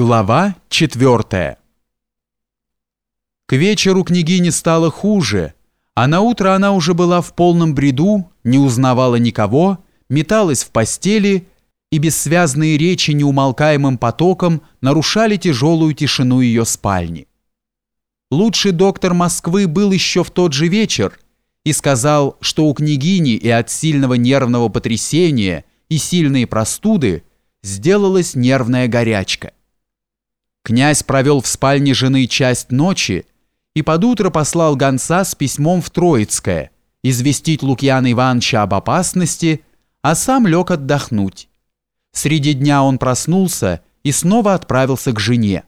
Глава четвертая. К вечеру княгине стало хуже, а на утро она уже была в полном бреду, не узнавала никого, металась в постели, и бессвязные речи неумолкаемым потоком нарушали тяжелую тишину ее спальни. Лучший доктор Москвы был еще в тот же вечер и сказал, что у княгини и от сильного нервного потрясения и сильной простуды сделалась нервная горячка. Князь провел в спальне жены часть ночи и под утро послал гонца с письмом в Троицкое известить Лукьяна Ивановича об опасности, а сам лег отдохнуть. Среди дня он проснулся и снова отправился к жене.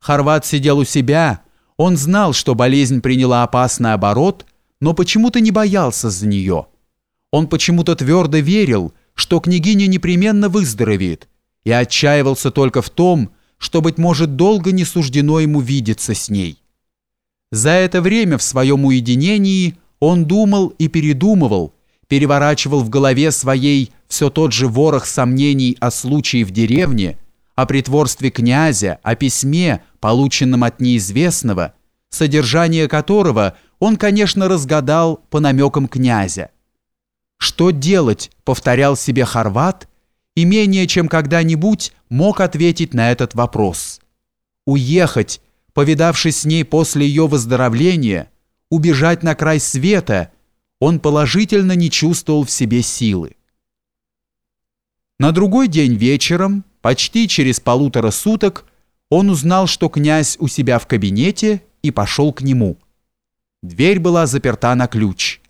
Хорват сидел у себя, он знал, что болезнь приняла опасный оборот, но почему-то не боялся за нее. Он почему-то твердо верил, что княгиня непременно выздоровеет, и отчаивался только в том, что, быть может, долго не суждено ему видеться с ней. За это время в своем уединении он думал и передумывал, переворачивал в голове своей все тот же ворох сомнений о случае в деревне, о притворстве князя, о письме, полученном от неизвестного, содержание которого он, конечно, разгадал по намекам князя. «Что делать?» — повторял себе Хорват — и менее чем когда-нибудь мог ответить на этот вопрос. Уехать, повидавшись с ней после ее выздоровления, убежать на край света, он положительно не чувствовал в себе силы. На другой день вечером, почти через полутора суток, он узнал, что князь у себя в кабинете и пошел к нему. Дверь была заперта на ключ.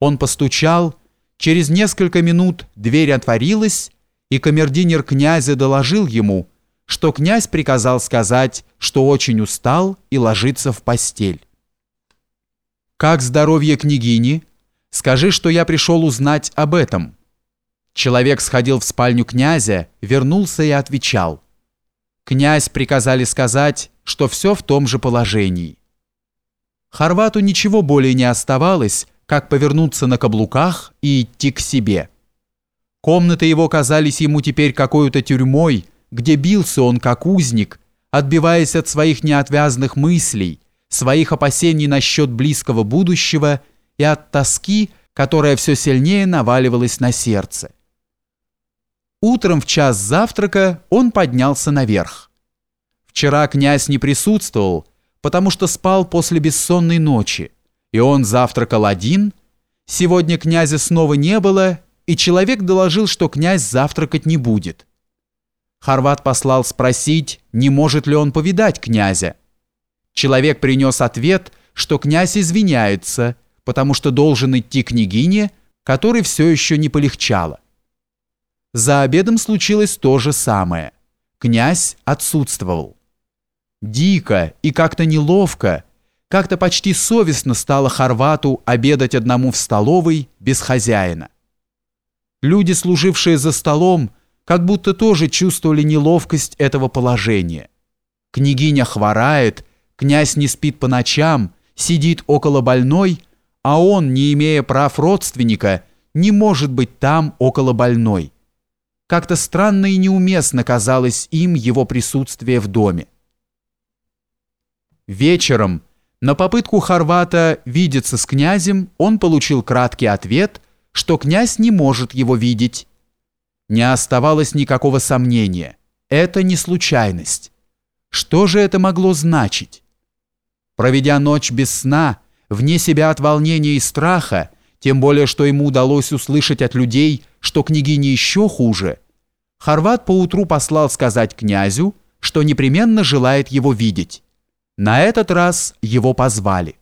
Он постучал, через несколько минут дверь отворилась, и камердинер князя доложил ему, что князь приказал сказать, что очень устал и ложится в постель. «Как здоровье княгини? Скажи, что я пришел узнать об этом». Человек сходил в спальню князя, вернулся и отвечал. Князь приказали сказать, что все в том же положении. Хорвату ничего более не оставалось, как повернуться на каблуках и идти к себе. Комнаты его казались ему теперь какой-то тюрьмой, где бился он как узник, отбиваясь от своих неотвязных мыслей, своих опасений насчет близкого будущего и от тоски, которая все сильнее наваливалась на сердце. Утром в час завтрака он поднялся наверх. Вчера князь не присутствовал, потому что спал после бессонной ночи, и он завтракал один. Сегодня князя снова не было, и человек доложил, что князь завтракать не будет. Хорват послал спросить, не может ли он повидать князя. Человек принес ответ, что князь извиняется, потому что должен идти княгине, которой все еще не полегчало. За обедом случилось то же самое. Князь отсутствовал. Дико и как-то неловко, как-то почти совестно стало Хорвату обедать одному в столовой без хозяина. Люди, служившие за столом, как будто тоже чувствовали неловкость этого положения. Княгиня хворает, князь не спит по ночам, сидит около больной, а он, не имея прав родственника, не может быть там около больной. Как-то странно и неуместно казалось им его присутствие в доме. Вечером на попытку Хорвата видеться с князем он получил краткий ответ – что князь не может его видеть. Не оставалось никакого сомнения. Это не случайность. Что же это могло значить? Проведя ночь без сна, вне себя от волнения и страха, тем более, что ему удалось услышать от людей, что княгине еще хуже, Хорват поутру послал сказать князю, что непременно желает его видеть. На этот раз его позвали.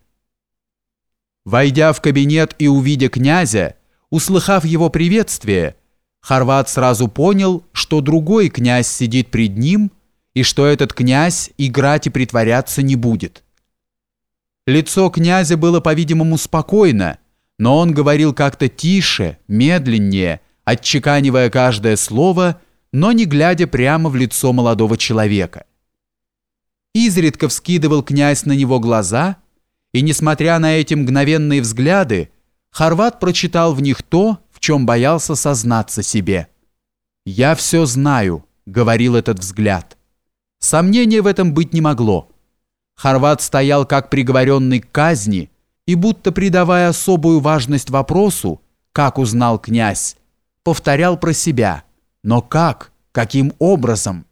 Войдя в кабинет и увидя князя, Услыхав его приветствие, Хорват сразу понял, что другой князь сидит пред ним и что этот князь играть и притворяться не будет. Лицо князя было, по-видимому, спокойно, но он говорил как-то тише, медленнее, отчеканивая каждое слово, но не глядя прямо в лицо молодого человека. Изредка вскидывал князь на него глаза, и, несмотря на эти мгновенные взгляды, Хорват прочитал в них то, в чем боялся сознаться себе. «Я все знаю», — говорил этот взгляд. Сомнения в этом быть не могло. Хорват стоял как приговоренный к казни и, будто придавая особую важность вопросу, как узнал князь, повторял про себя. Но как? Каким образом?